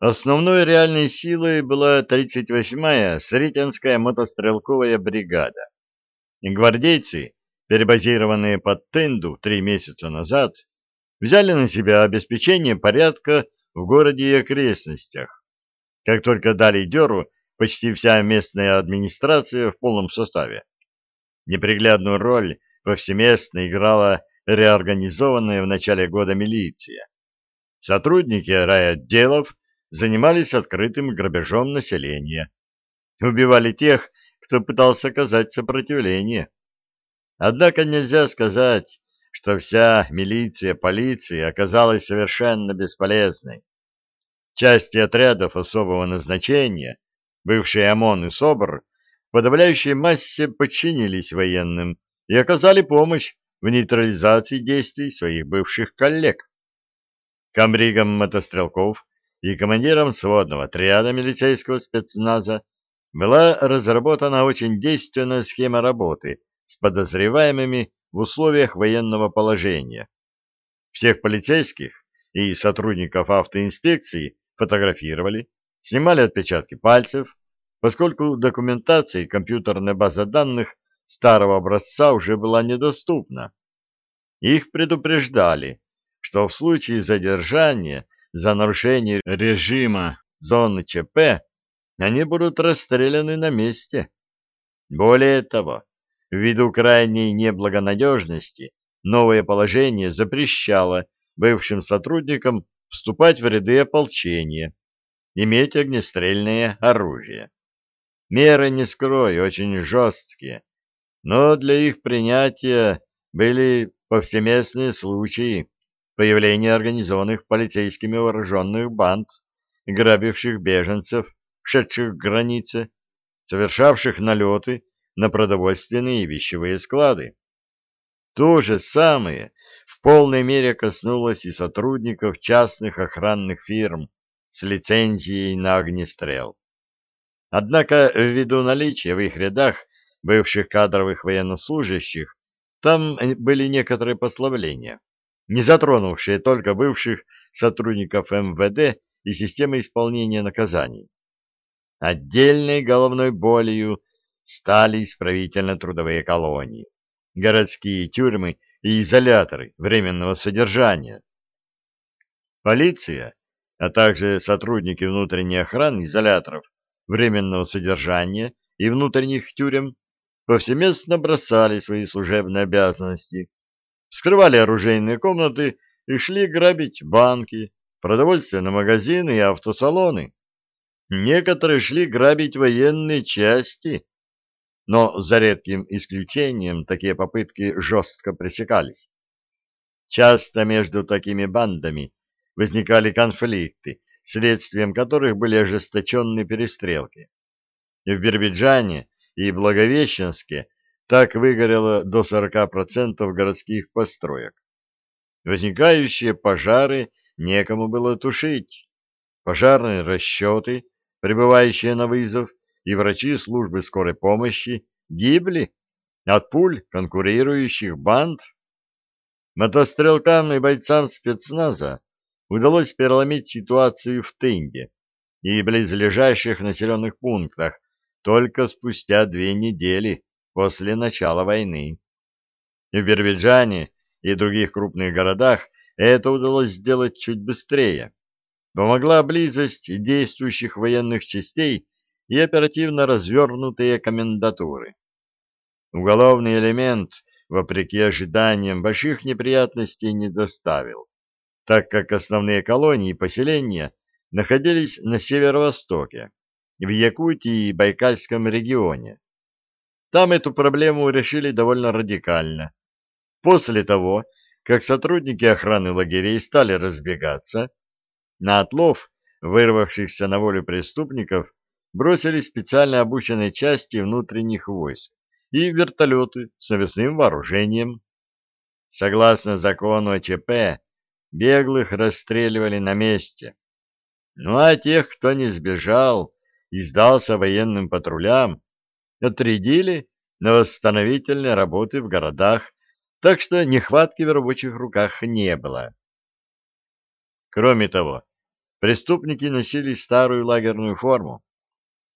Основной реальной силой была 38-я Сретенская мотострелковая бригада. Гвардейцы, перебазированные под Тенду три месяца назад, взяли на себя обеспечение порядка в городе и окрестностях. Как только дали дёру, почти вся местная администрация в полном составе. Неприглядную роль повсеместно играла реорганизованная в начале года милиция. Сотрудники райотделов занимались открытым грабежом населения. Убивали тех, кто пытался оказать сопротивление. Однако нельзя сказать, что вся милиция полиции оказалась совершенно бесполезной. Части отрядов особого назначения, бывшие ОМОН и СОБР, в подавляющей массе подчинились военным и оказали помощь в нейтрализации действий своих бывших коллег. Комбригам мотострелков и командиром сводного отряда милицейского спецназа была разработана очень действенная схема работы с подозреваемыми в условиях военного положения. Всех полицейских и сотрудников автоинспекции фотографировали, снимали отпечатки пальцев, поскольку документация и компьютерная база данных старого образца уже была недоступна. Их предупреждали, что в случае задержания за нарушение режима зоны ЧП, они будут расстреляны на месте. Более того, ввиду крайней неблагонадежности, новое положение запрещало бывшим сотрудникам вступать в ряды ополчения, иметь огнестрельное оружие. Меры, не скрою, очень жесткие, но для их принятия были повсеместные случаи, появление организованных полицейскими вооруженных банд, грабивших беженцев, шедших к границе, совершавших налеты на продовольственные и вещевые склады. То же самое в полной мере коснулось и сотрудников частных охранных фирм с лицензией на огнестрел. Однако ввиду наличия в их рядах бывших кадровых военнослужащих, там были некоторые послабления не затронувшие только бывших сотрудников МВД и системы исполнения наказаний. Отдельной головной болью стали исправительно-трудовые колонии, городские тюрьмы и изоляторы временного содержания. Полиция, а также сотрудники внутренней охраны изоляторов временного содержания и внутренних тюрем повсеместно бросали свои служебные обязанности вскрывали оружейные комнаты и шли грабить банки, продовольственные магазины и автосалоны. Некоторые шли грабить военные части, но за редким исключением такие попытки жестко пресекались. Часто между такими бандами возникали конфликты, следствием которых были ожесточенные перестрелки. В Биробиджане и Благовещенске так выгорело до 40% городских построек. Возникающие пожары некому было тушить. Пожарные расчеты, прибывающие на вызов, и врачи службы скорой помощи гибли от пуль конкурирующих банд. Мотострелкам и бойцам спецназа удалось переломить ситуацию в Тынде и близлежащих населенных пунктах только спустя две недели после начала войны. В Биробиджане и других крупных городах это удалось сделать чуть быстрее. Помогла близость действующих военных частей и оперативно развернутые комендатуры. Уголовный элемент, вопреки ожиданиям, больших неприятностей не доставил, так как основные колонии и поселения находились на северо-востоке, в Якутии и Байкальском регионе, там эту проблему решили довольно радикально. После того, как сотрудники охраны лагерей стали разбегаться, на отлов вырвавшихся на волю преступников бросили специально обученные части внутренних войск и вертолеты с навесным вооружением. Согласно закону ОЧП, беглых расстреливали на месте. Ну а тех, кто не сбежал и сдался военным патрулям, отрядили на восстановительные работы в городах, так что нехватки в рабочих руках не было. Кроме того, преступники носили старую лагерную форму.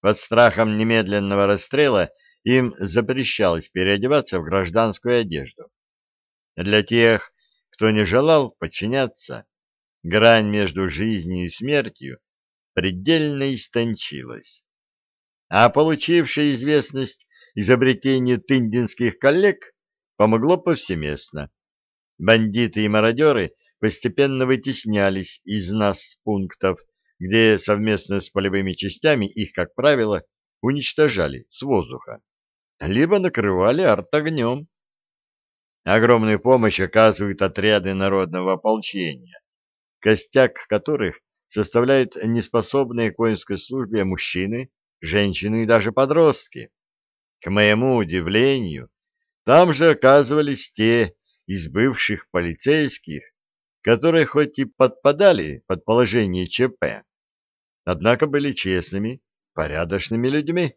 Под страхом немедленного расстрела им запрещалось переодеваться в гражданскую одежду. Для тех, кто не желал подчиняться, грань между жизнью и смертью предельно истончилась. А получившая известность изобретение тындинских коллег помогло повсеместно. Бандиты и мародеры постепенно вытеснялись из нас пунктов, где совместно с полевыми частями их, как правило, уничтожали с воздуха, либо накрывали артогнем. Огромную помощь оказывают отряды народного ополчения, костяк которых составляют неспособные к воинской службе мужчины, женщины и даже подростки. К моему удивлению, там же оказывались те из бывших полицейских, которые хоть и подпадали под положение ЧП, однако были честными, порядочными людьми.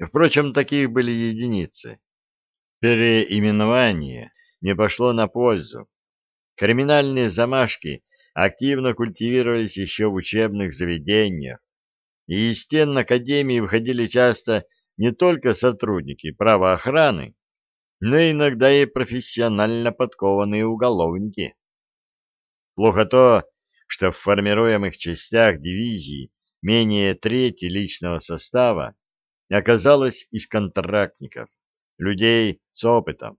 Впрочем, таких были единицы. Переименование не пошло на пользу. Криминальные замашки активно культивировались еще в учебных заведениях, и из стен Академии выходили часто не только сотрудники правоохраны, но иногда и профессионально подкованные уголовники. Плохо то, что в формируемых частях дивизии менее трети личного состава оказалось из контрактников, людей с опытом.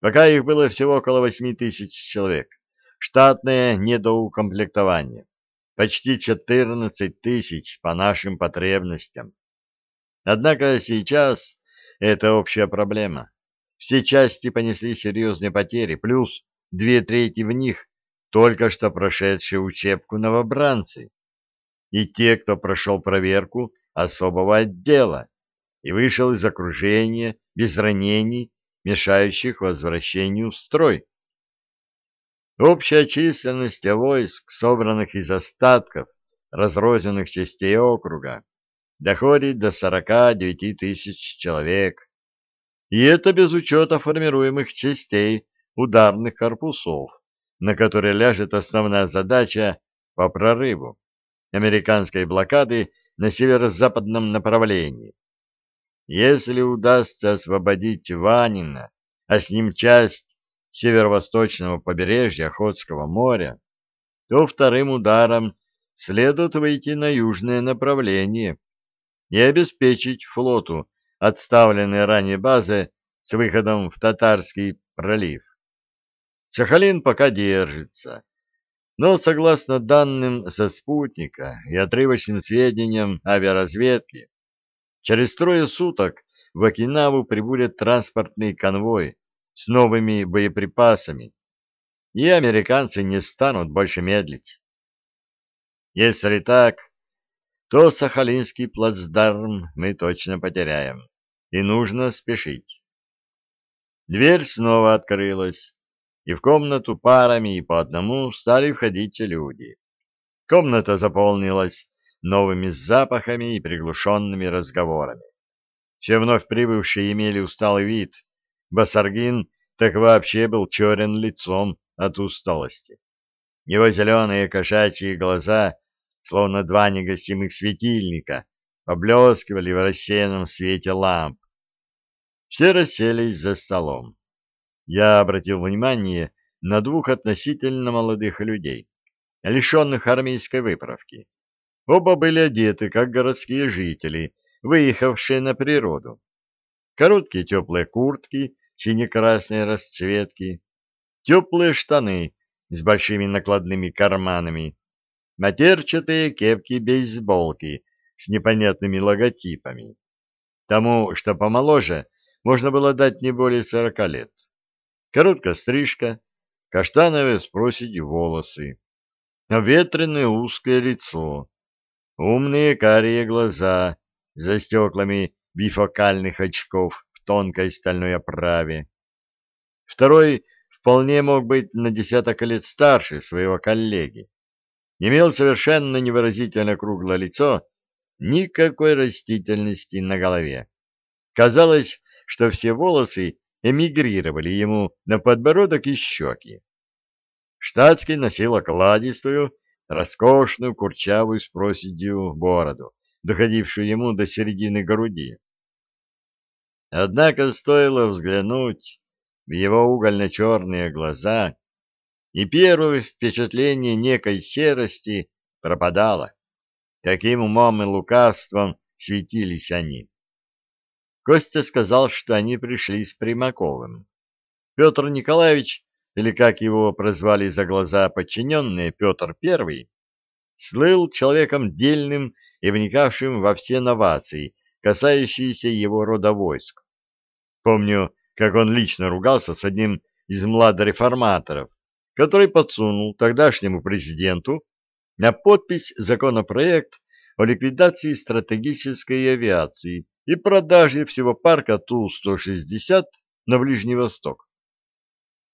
Пока их было всего около восьми тысяч человек, штатное недоукомплектование, почти четырнадцать тысяч по нашим потребностям. Однако сейчас это общая проблема. Все части понесли серьезные потери, плюс две трети в них только что прошедшие учебку новобранцы и те, кто прошел проверку особого отдела и вышел из окружения без ранений, мешающих возвращению в строй. Общая численность войск, собранных из остатков разрозненных частей округа, доходит до 49 тысяч человек. И это без учета формируемых частей ударных корпусов, на которые ляжет основная задача по прорыву американской блокады на северо-западном направлении. Если удастся освободить Ванина, а с ним часть северо-восточного побережья Охотского моря, то вторым ударом следует выйти на южное направление и обеспечить флоту отставленные ранее базы с выходом в Татарский пролив. Сахалин пока держится, но, согласно данным со спутника и отрывочным сведениям авиаразведки, через трое суток в Окинаву прибудет транспортный конвой с новыми боеприпасами, и американцы не станут больше медлить. Если так, то Сахалинский плацдарм мы точно потеряем, и нужно спешить. Дверь снова открылась, и в комнату парами и по одному стали входить люди. Комната заполнилась новыми запахами и приглушенными разговорами. Все вновь прибывшие имели усталый вид. Басаргин так вообще был черен лицом от усталости. Его зеленые кошачьи глаза, словно два негасимых светильника, поблескивали в рассеянном свете ламп. Все расселись за столом я обратил внимание на двух относительно молодых людей, лишенных армейской выправки. Оба были одеты, как городские жители, выехавшие на природу. Короткие теплые куртки сине-красной расцветки, теплые штаны с большими накладными карманами, матерчатые кепки-бейсболки с непонятными логотипами. Тому, что помоложе, можно было дать не более сорока лет. Короткая стрижка, каштановые с проседью волосы, ветреное узкое лицо, умные карие глаза за стеклами бифокальных очков тонкой стальной оправе. Второй вполне мог быть на десяток лет старше своего коллеги. Имел совершенно невыразительно круглое лицо, никакой растительности на голове. Казалось, что все волосы эмигрировали ему на подбородок и щеки. Штатский носил окладистую, роскошную курчавую с проседью бороду, доходившую ему до середины груди. Однако стоило взглянуть в его угольно-черные глаза, и первое впечатление некой серости пропадало. Таким умом и лукавством светились они. Костя сказал, что они пришли с Примаковым. Петр Николаевич, или как его прозвали за глаза подчиненные Петр Первый, слыл человеком дельным и вникавшим во все новации, касающиеся его рода войск. Помню, как он лично ругался с одним из младореформаторов, который подсунул тогдашнему президенту на подпись законопроект о ликвидации стратегической авиации и продаже всего парка Ту-160 на Ближний Восток.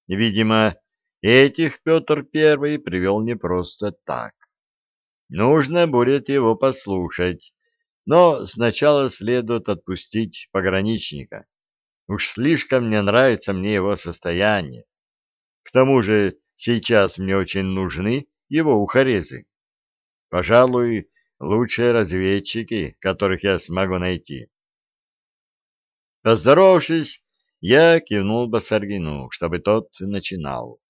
Видимо, этих Петр I привел не просто так. Нужно будет его послушать, но сначала следует отпустить пограничника. Уж слишком не нравится мне его состояние. К тому же сейчас мне очень нужны его ухорезы. Пожалуй, лучшие разведчики, которых я смогу найти. Поздоровавшись, я кивнул Басаргину, чтобы тот начинал.